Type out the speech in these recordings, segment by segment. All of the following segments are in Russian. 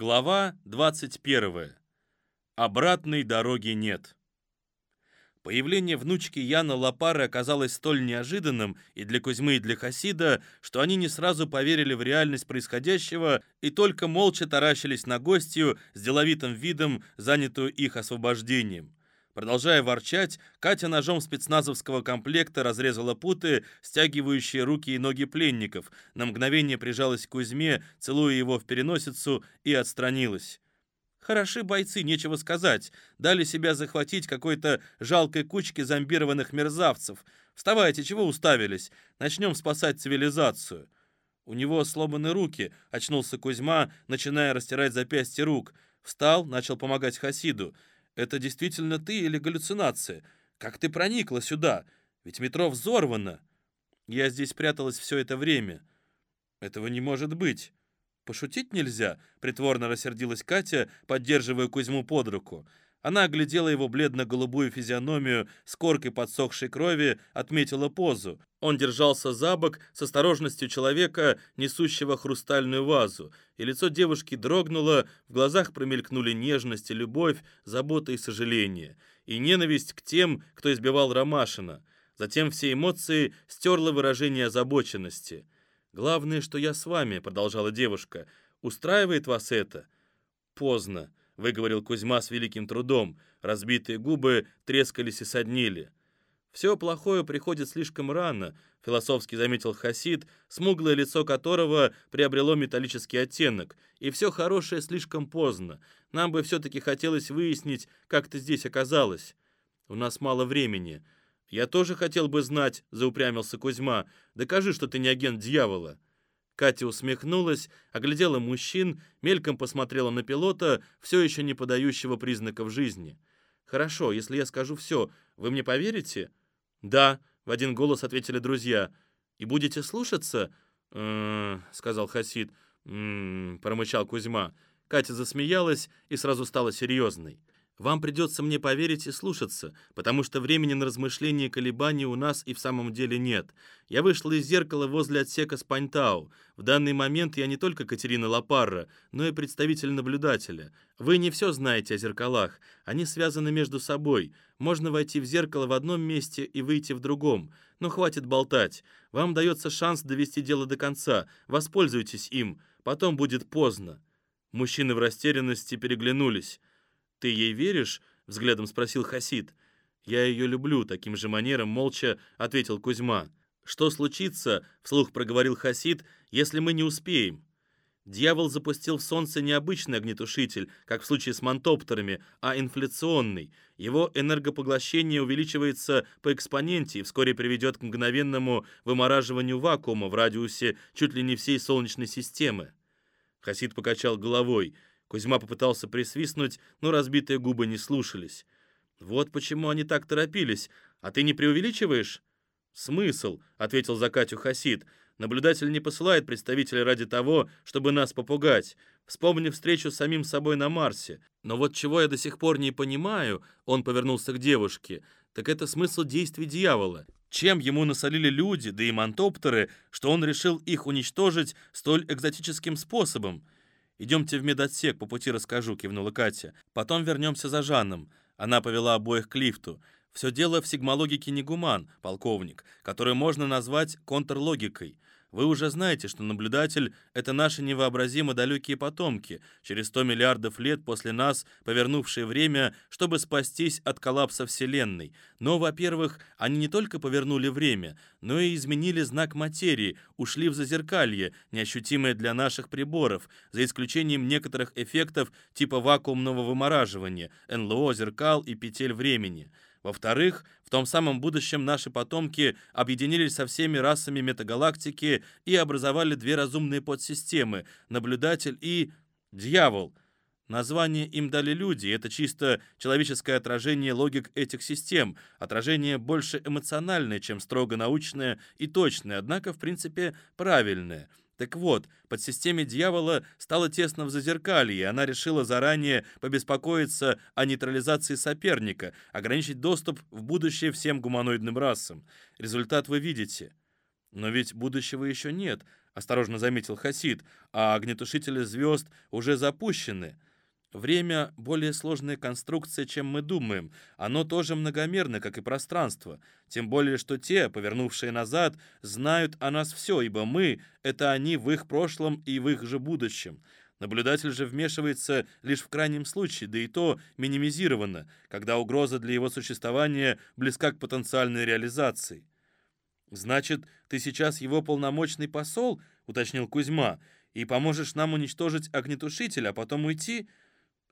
Глава 21. Обратной дороги нет. Появление внучки Яна Лапары оказалось столь неожиданным и для Кузьмы, и для Хасида, что они не сразу поверили в реальность происходящего и только молча таращились на гостью с деловитым видом, занятую их освобождением. Продолжая ворчать, Катя ножом спецназовского комплекта разрезала путы, стягивающие руки и ноги пленников, на мгновение прижалась к Кузьме, целуя его в переносицу, и отстранилась. Хороши бойцы, нечего сказать. Дали себя захватить какой-то жалкой кучке зомбированных мерзавцев. Вставайте, чего уставились? Начнем спасать цивилизацию. У него сломаны руки, очнулся Кузьма, начиная растирать запястья рук. Встал, начал помогать Хасиду. Это действительно ты или галлюцинация? Как ты проникла сюда? Ведь метро взорвано. Я здесь пряталась все это время. Этого не может быть. «Пошутить нельзя?» — притворно рассердилась Катя, поддерживая Кузьму под руку. Она оглядела его бледно-голубую физиономию с коркой подсохшей крови, отметила позу. Он держался за бок с осторожностью человека, несущего хрустальную вазу, и лицо девушки дрогнуло, в глазах промелькнули нежность и любовь, забота и сожаление, и ненависть к тем, кто избивал Ромашина. Затем все эмоции стерло выражение озабоченности. «Главное, что я с вами», — продолжала девушка. «Устраивает вас это?» «Поздно», — выговорил Кузьма с великим трудом. Разбитые губы трескались и соднили. «Все плохое приходит слишком рано», — философски заметил Хасид, смуглое лицо которого приобрело металлический оттенок. «И все хорошее слишком поздно. Нам бы все-таки хотелось выяснить, как ты здесь оказалась. У нас мало времени». «Я тоже хотел бы знать», — заупрямился Кузьма. «Докажи, что ты не агент дьявола». Катя усмехнулась, оглядела мужчин, мельком посмотрела на пилота, все еще не подающего признаков жизни. «Хорошо, если я скажу все, вы мне поверите?» «Да», — в один голос ответили друзья. «И будете слушаться?» «М-м-м», сказал Хасид. «М-м-м», промычал Кузьма. Катя засмеялась и сразу стала серьезной. Вам придется мне поверить и слушаться, потому что времени на размышления и колебания у нас и в самом деле нет. Я вышла из зеркала возле отсека Спаньтау. В данный момент я не только Катерина Лапарра, но и представитель наблюдателя. Вы не все знаете о зеркалах. Они связаны между собой. Можно войти в зеркало в одном месте и выйти в другом. Но хватит болтать. Вам дается шанс довести дело до конца. Воспользуйтесь им. Потом будет поздно. Мужчины в растерянности переглянулись. «Ты ей веришь?» — взглядом спросил Хасид. «Я ее люблю», — таким же манером молча ответил Кузьма. «Что случится?» — вслух проговорил Хасид, «если мы не успеем?» Дьявол запустил в солнце необычный огнетушитель, как в случае с мантоптерами, а инфляционный. Его энергопоглощение увеличивается по экспоненте и вскоре приведет к мгновенному вымораживанию вакуума в радиусе чуть ли не всей Солнечной системы. Хасид покачал головой — Кузьма попытался присвистнуть, но разбитые губы не слушались. «Вот почему они так торопились. А ты не преувеличиваешь?» «Смысл», — ответил за Катю Хасид. «Наблюдатель не посылает представителя ради того, чтобы нас попугать. Вспомни встречу с самим собой на Марсе. Но вот чего я до сих пор не понимаю, он повернулся к девушке, так это смысл действий дьявола. Чем ему насолили люди, да и мантоптеры, что он решил их уничтожить столь экзотическим способом?» «Идемте в медотсек, по пути расскажу», — кивнула Катя. «Потом вернемся за Жанном». Она повела обоих к лифту. «Все дело в сигмологике Негуман, полковник, которую можно назвать контрлогикой. Вы уже знаете, что наблюдатель — это наши невообразимо далекие потомки, через 100 миллиардов лет после нас, повернувшие время, чтобы спастись от коллапса Вселенной. Но, во-первых, они не только повернули время, но и изменили знак материи, ушли в зазеркалье, неощутимое для наших приборов, за исключением некоторых эффектов типа вакуумного вымораживания, НЛО, зеркал и петель времени. Во-вторых, в том самом будущем наши потомки объединились со всеми расами метагалактики и образовали две разумные подсистемы — наблюдатель и дьявол. Название им дали люди, это чисто человеческое отражение логик этих систем, отражение больше эмоциональное, чем строго научное и точное, однако, в принципе, правильное — так вот, под системе дьявола стало тесно в зазеркалье, и она решила заранее побеспокоиться о нейтрализации соперника, ограничить доступ в будущее всем гуманоидным расам. Результат вы видите. Но ведь будущего еще нет, осторожно заметил Хасид, а огнетушители звезд уже запущены. Время — более сложная конструкция, чем мы думаем. Оно тоже многомерно, как и пространство. Тем более, что те, повернувшие назад, знают о нас все, ибо мы — это они в их прошлом и в их же будущем. Наблюдатель же вмешивается лишь в крайнем случае, да и то минимизированно, когда угроза для его существования близка к потенциальной реализации. «Значит, ты сейчас его полномочный посол?» — уточнил Кузьма. «И поможешь нам уничтожить огнетушитель, а потом уйти?»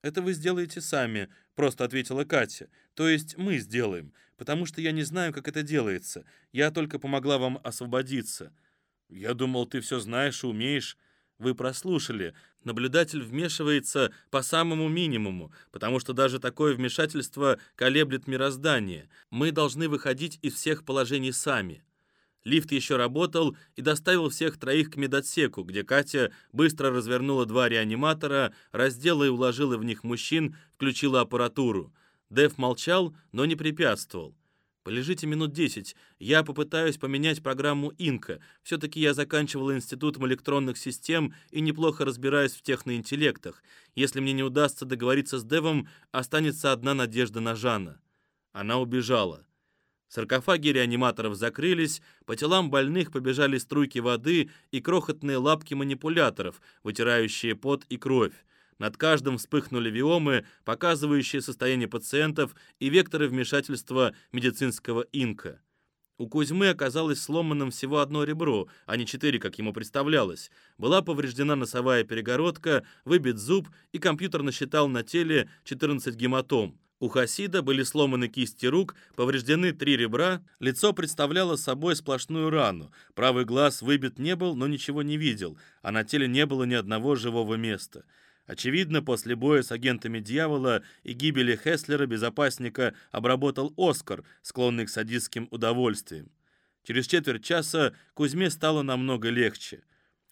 «Это вы сделаете сами», — просто ответила Катя. «То есть мы сделаем, потому что я не знаю, как это делается. Я только помогла вам освободиться». «Я думал, ты все знаешь и умеешь». Вы прослушали. Наблюдатель вмешивается по самому минимуму, потому что даже такое вмешательство колеблет мироздание. Мы должны выходить из всех положений сами. Лифт еще работал и доставил всех троих к медотсеку, где Катя быстро развернула два реаниматора, раздела и уложила в них мужчин, включила аппаратуру. Дэв молчал, но не препятствовал. «Полежите минут десять. Я попытаюсь поменять программу Инка. Все-таки я заканчивал институтом электронных систем и неплохо разбираюсь в техноинтеллектах. Если мне не удастся договориться с Девом, останется одна надежда на Жана». Она убежала. Саркофаги реаниматоров закрылись, по телам больных побежали струйки воды и крохотные лапки манипуляторов, вытирающие пот и кровь. Над каждым вспыхнули виомы, показывающие состояние пациентов и векторы вмешательства медицинского инка. У Кузьмы оказалось сломанным всего одно ребро, а не четыре, как ему представлялось. Была повреждена носовая перегородка, выбит зуб, и компьютер насчитал на теле 14 гематом. У Хасида были сломаны кисти рук, повреждены три ребра, лицо представляло собой сплошную рану, правый глаз выбит не был, но ничего не видел, а на теле не было ни одного живого места. Очевидно, после боя с агентами дьявола и гибели Хеслера безопасника обработал Оскар, склонный к садистским удовольствиям. Через четверть часа Кузьме стало намного легче.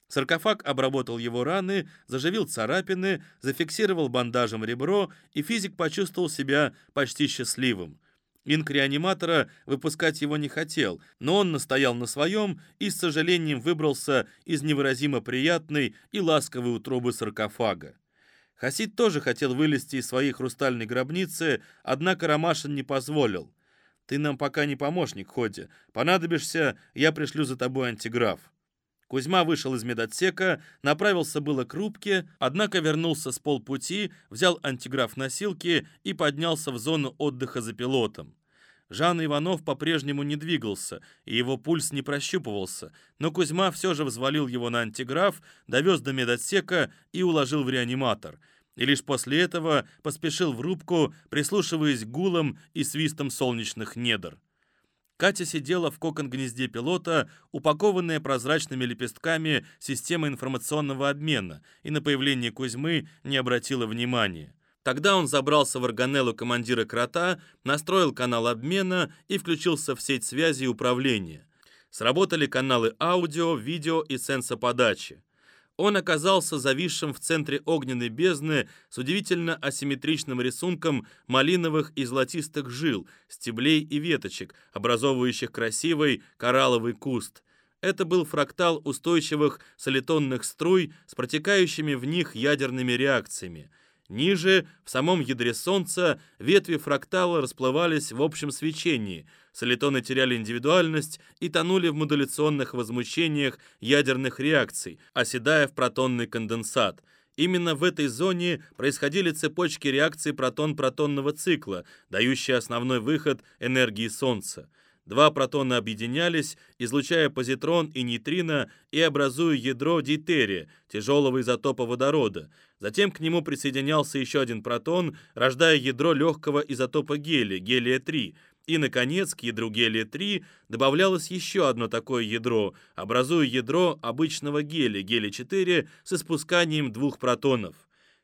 Саркофаг обработал его раны, заживил царапины, зафиксировал бандажем ребро, и физик почувствовал себя почти счастливым. Инк-реаниматора выпускать его не хотел, но он настоял на своем и с сожалением выбрался из невыразимо приятной и ласковой утробы саркофага. Хасид тоже хотел вылезти из своей хрустальной гробницы, однако Ромашин не позволил. «Ты нам пока не помощник, Ходи. Понадобишься, я пришлю за тобой антиграф». Кузьма вышел из медотсека, направился было к рубке, однако вернулся с полпути, взял антиграф носилки и поднялся в зону отдыха за пилотом. Жан Иванов по-прежнему не двигался, и его пульс не прощупывался, но Кузьма все же взвалил его на антиграф, довез до медотсека и уложил в реаниматор. И лишь после этого поспешил в рубку, прислушиваясь к гулам и свистам солнечных недр. Катя сидела в кокон-гнезде пилота, упакованная прозрачными лепестками системы информационного обмена, и на появление Кузьмы не обратила внимания. Тогда он забрался в органеллу командира крота, настроил канал обмена и включился в сеть связи и управления. Сработали каналы аудио, видео и сенсоподачи он оказался зависшим в центре огненной бездны с удивительно асимметричным рисунком малиновых и золотистых жил, стеблей и веточек, образовывающих красивый коралловый куст. Это был фрактал устойчивых солитонных струй с протекающими в них ядерными реакциями – Ниже, в самом ядре Солнца, ветви фрактала расплывались в общем свечении, солитоны теряли индивидуальность и тонули в модуляционных возмущениях ядерных реакций, оседая в протонный конденсат. Именно в этой зоне происходили цепочки реакций протон-протонного цикла, дающие основной выход энергии Солнца. Два протона объединялись, излучая позитрон и нейтрино и образуя ядро дейтерия, тяжелого изотопа водорода. Затем к нему присоединялся еще один протон, рождая ядро легкого изотопа гелия, гелия-3. И, наконец, к ядру гелия-3 добавлялось еще одно такое ядро, образуя ядро обычного гелия, гелия-4, с испусканием двух протонов.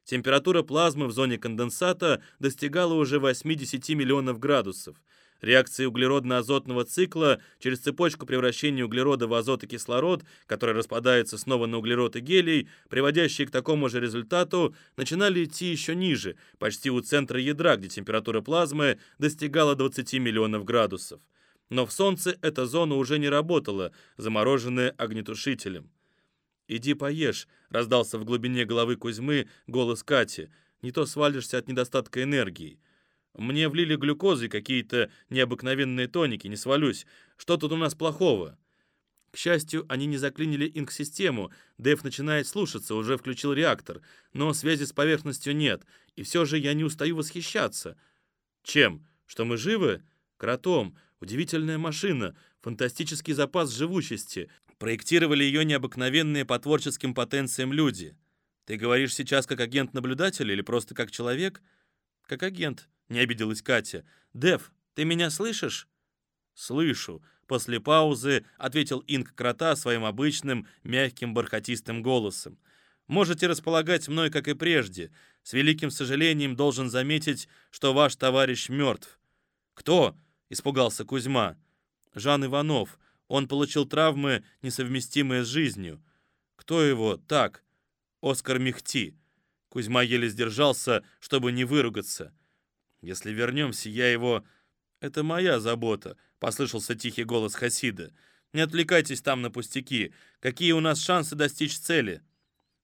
Температура плазмы в зоне конденсата достигала уже 80 миллионов градусов. Реакции углеродно-азотного цикла через цепочку превращения углерода в азот и кислород, который распадается снова на углерод и гелий, приводящие к такому же результату, начинали идти еще ниже, почти у центра ядра, где температура плазмы достигала 20 миллионов градусов. Но в Солнце эта зона уже не работала, замороженная огнетушителем. «Иди поешь», — раздался в глубине головы Кузьмы голос Кати. «Не то свалишься от недостатка энергии». «Мне влили глюкозы какие-то необыкновенные тоники, не свалюсь. Что тут у нас плохого?» К счастью, они не заклинили инк-систему. Дэв начинает слушаться, уже включил реактор. Но связи с поверхностью нет. И все же я не устаю восхищаться. Чем? Что мы живы? Кротом. Удивительная машина. Фантастический запас живучести. Проектировали ее необыкновенные по творческим потенциям люди. Ты говоришь сейчас как агент-наблюдатель или просто как человек? Как агент, не обиделась Катя. Дэв, ты меня слышишь? Слышу. После паузы ответил Инк Крота своим обычным, мягким, бархатистым голосом. «Можете располагать мной, как и прежде. С великим сожалением должен заметить, что ваш товарищ мертв». «Кто?» — испугался Кузьма. «Жан Иванов. Он получил травмы, несовместимые с жизнью. Кто его? Так, Оскар Мехти. Кузьма еле сдержался, чтобы не выругаться. Если вернемся, я его... Это моя забота, послышался тихий голос Хасида. Не отвлекайтесь там на пустяки. Какие у нас шансы достичь цели?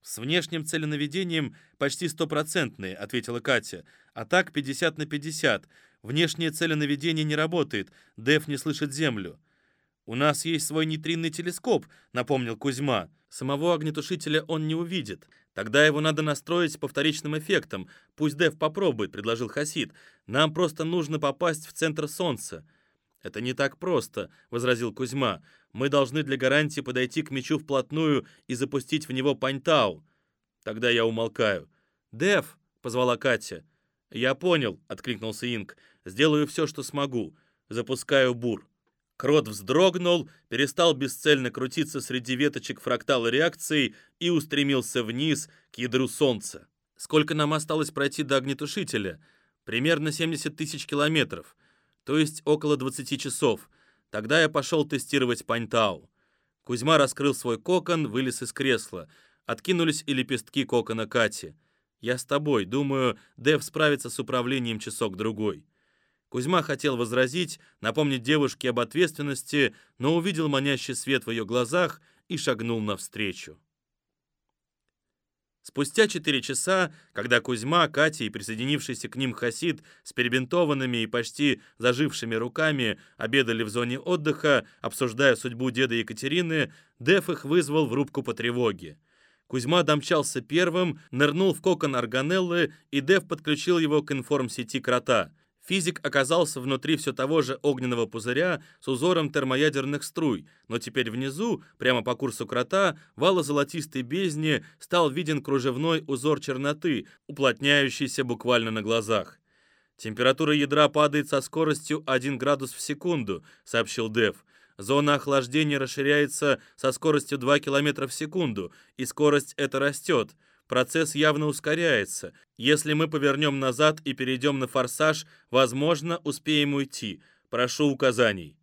С внешним целенаведением почти стопроцентные, ответила Катя. А так 50 на 50. Внешнее целенаведение не работает. Деф не слышит землю. «У нас есть свой нейтринный телескоп», — напомнил Кузьма. «Самого огнетушителя он не увидит. Тогда его надо настроить с повторичным эффектом. Пусть Дев попробует», — предложил Хасид. «Нам просто нужно попасть в центр Солнца». «Это не так просто», — возразил Кузьма. «Мы должны для гарантии подойти к мечу вплотную и запустить в него Паньтау». Тогда я умолкаю. «Дев», — позвала Катя. «Я понял», — откликнулся Инк. «Сделаю все, что смогу. Запускаю бур». Крот вздрогнул, перестал бесцельно крутиться среди веточек фрактала реакции и устремился вниз к ядру Солнца. Сколько нам осталось пройти до огнетушителя? Примерно 70 тысяч километров, то есть около 20 часов. Тогда я пошел тестировать Паньтау. Кузьма раскрыл свой кокон, вылез из кресла. Откинулись и лепестки кокона Кати. «Я с тобой. Думаю, Дэв справится с управлением часок-другой». Кузьма хотел возразить, напомнить девушке об ответственности, но увидел манящий свет в ее глазах и шагнул навстречу. Спустя четыре часа, когда Кузьма, Катя и присоединившийся к ним Хасид с перебинтованными и почти зажившими руками обедали в зоне отдыха, обсуждая судьбу деда Екатерины, Деф их вызвал в рубку по тревоге. Кузьма домчался первым, нырнул в кокон органеллы, и Дев подключил его к информсети крота. Физик оказался внутри все того же огненного пузыря с узором термоядерных струй, но теперь внизу, прямо по курсу крота, вала золотистой бездни стал виден кружевной узор черноты, уплотняющийся буквально на глазах. «Температура ядра падает со скоростью 1 градус в секунду», — сообщил Дев. «Зона охлаждения расширяется со скоростью 2 км в секунду, и скорость эта растет. Процесс явно ускоряется. Если мы повернем назад и перейдем на форсаж, возможно, успеем уйти. Прошу указаний».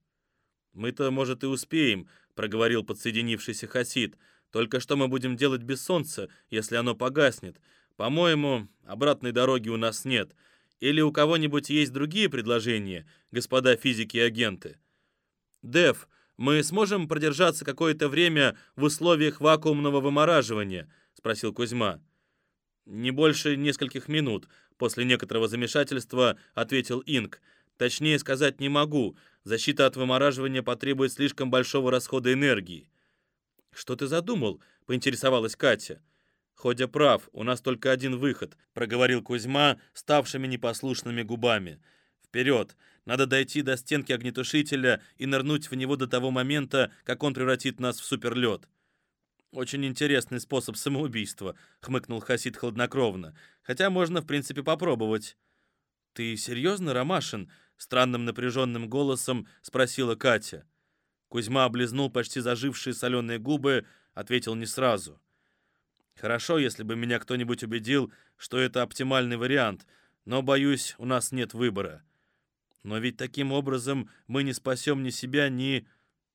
«Мы-то, может, и успеем», — проговорил подсоединившийся Хасид. «Только что мы будем делать без солнца, если оно погаснет? По-моему, обратной дороги у нас нет. Или у кого-нибудь есть другие предложения, господа физики и агенты?» «Дев, мы сможем продержаться какое-то время в условиях вакуумного вымораживания?» Спросил Кузьма. «Не больше нескольких минут», — после некоторого замешательства ответил Инк. «Точнее сказать не могу. Защита от вымораживания потребует слишком большого расхода энергии». «Что ты задумал?» — поинтересовалась Катя. «Ходя прав, у нас только один выход», — проговорил Кузьма, ставшими непослушными губами. «Вперед! Надо дойти до стенки огнетушителя и нырнуть в него до того момента, как он превратит нас в суперлед». «Очень интересный способ самоубийства», — хмыкнул Хасид хладнокровно. «Хотя можно, в принципе, попробовать». «Ты серьезно, Ромашин?» — странным напряженным голосом спросила Катя. Кузьма облизнул почти зажившие соленые губы, ответил не сразу. «Хорошо, если бы меня кто-нибудь убедил, что это оптимальный вариант, но, боюсь, у нас нет выбора. Но ведь таким образом мы не спасем ни себя, ни...»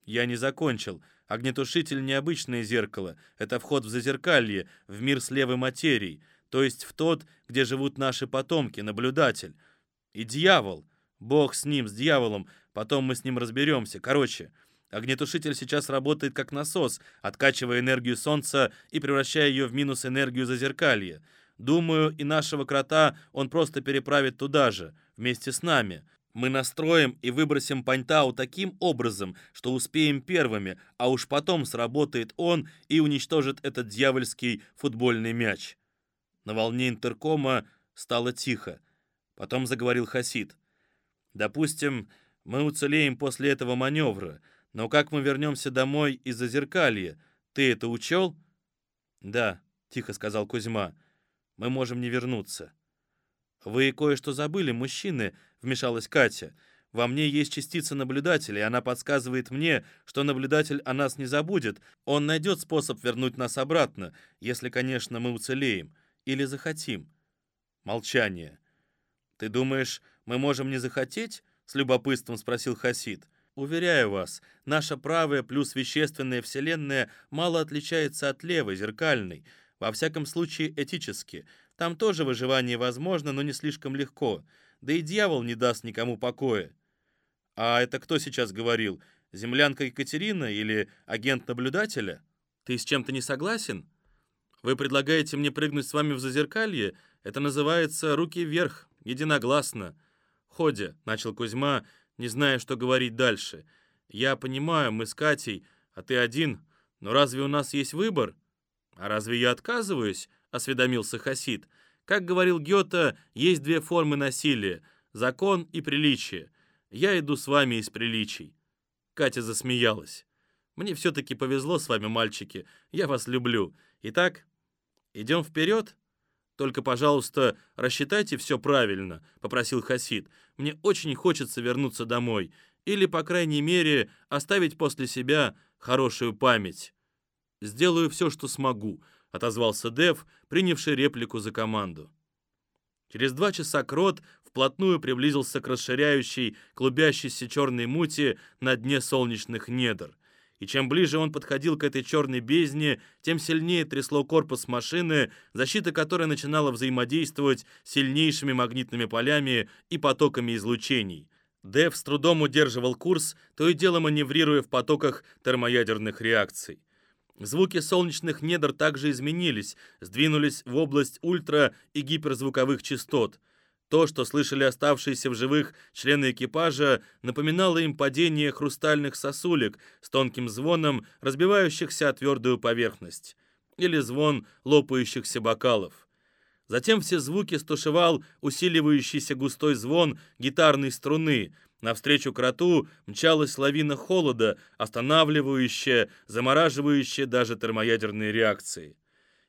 Я не закончил. Огнетушитель — необычное зеркало. Это вход в зазеркалье, в мир слевой материи, то есть в тот, где живут наши потомки, наблюдатель. И дьявол. Бог с ним, с дьяволом. Потом мы с ним разберемся. Короче, Огнетушитель сейчас работает как насос, откачивая энергию солнца и превращая ее в минус энергию зазеркалья. Думаю, и нашего крота он просто переправит туда же, вместе с нами. Мы настроим и выбросим Паньтау таким образом, что успеем первыми, а уж потом сработает он и уничтожит этот дьявольский футбольный мяч. На волне интеркома стало тихо. Потом заговорил Хасид. «Допустим, мы уцелеем после этого маневра, но как мы вернемся домой из-за зеркалья? Ты это учел?» «Да», — тихо сказал Кузьма, — «мы можем не вернуться». «Вы кое-что забыли, мужчины», — вмешалась Катя. «Во мне есть частица наблюдателя, и она подсказывает мне, что наблюдатель о нас не забудет. Он найдет способ вернуть нас обратно, если, конечно, мы уцелеем. Или захотим». Молчание. «Ты думаешь, мы можем не захотеть?» — с любопытством спросил Хасид. «Уверяю вас, наша правая плюс вещественная вселенная мало отличается от левой, зеркальной. Во всяком случае, этически. Там тоже выживание возможно, но не слишком легко. Да и дьявол не даст никому покоя. А это кто сейчас говорил? Землянка Екатерина или агент наблюдателя? Ты с чем-то не согласен? Вы предлагаете мне прыгнуть с вами в зазеркалье? Это называется «руки вверх», единогласно. Ходя, начал Кузьма, не зная, что говорить дальше. Я понимаю, мы с Катей, а ты один, но разве у нас есть выбор? А разве я отказываюсь? — осведомился Хасид. «Как говорил Гёте, есть две формы насилия — закон и приличие. Я иду с вами из приличий». Катя засмеялась. «Мне все-таки повезло с вами, мальчики. Я вас люблю. Итак, идем вперед?» «Только, пожалуйста, рассчитайте все правильно», — попросил Хасид. «Мне очень хочется вернуться домой. Или, по крайней мере, оставить после себя хорошую память. Сделаю все, что смогу», — отозвался Дев, принявший реплику за команду. Через два часа Крот вплотную приблизился к расширяющей, клубящейся черной мути на дне солнечных недр. И чем ближе он подходил к этой черной бездне, тем сильнее трясло корпус машины, защита которой начинала взаимодействовать с сильнейшими магнитными полями и потоками излучений. Дев с трудом удерживал курс, то и дело маневрируя в потоках термоядерных реакций. Звуки солнечных недр также изменились, сдвинулись в область ультра- и гиперзвуковых частот. То, что слышали оставшиеся в живых члены экипажа, напоминало им падение хрустальных сосулек с тонким звоном, разбивающихся о твердую поверхность, или звон лопающихся бокалов. Затем все звуки стушевал усиливающийся густой звон гитарной струны — Навстречу кроту мчалась лавина холода, останавливающая, замораживающая даже термоядерные реакции.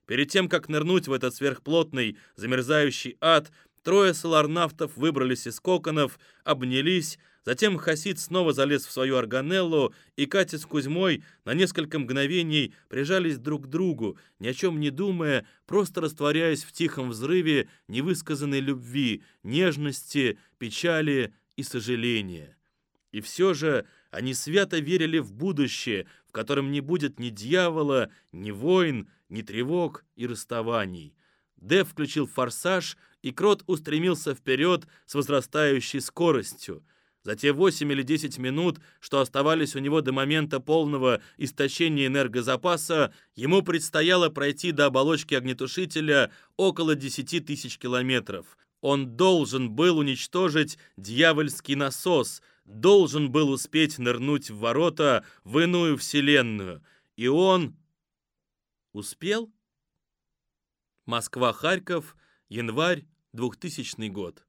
Перед тем, как нырнуть в этот сверхплотный, замерзающий ад, трое соларнавтов выбрались из коконов, обнялись, затем Хасид снова залез в свою органеллу, и Катя с Кузьмой на несколько мгновений прижались друг к другу, ни о чем не думая, просто растворяясь в тихом взрыве невысказанной любви, нежности, печали и сожаления. И все же они свято верили в будущее, в котором не будет ни дьявола, ни войн, ни тревог и расставаний. Дэв включил форсаж, и Крот устремился вперед с возрастающей скоростью. За те 8 или 10 минут, что оставались у него до момента полного истощения энергозапаса, ему предстояло пройти до оболочки огнетушителя около 10 тысяч километров. Он должен был уничтожить дьявольский насос, должен был успеть нырнуть в ворота в иную вселенную. И он... Успел? Москва-Харьков, январь 2000 год.